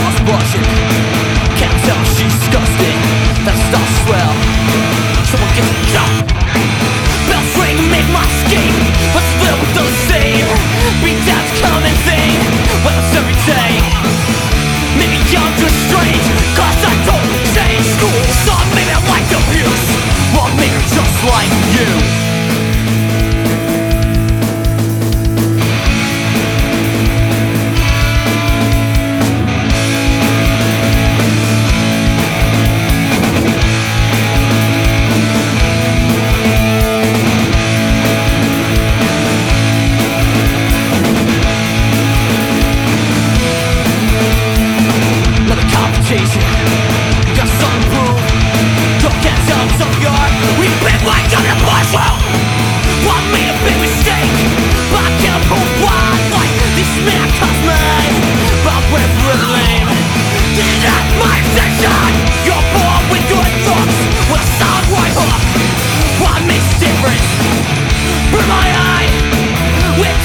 lost budget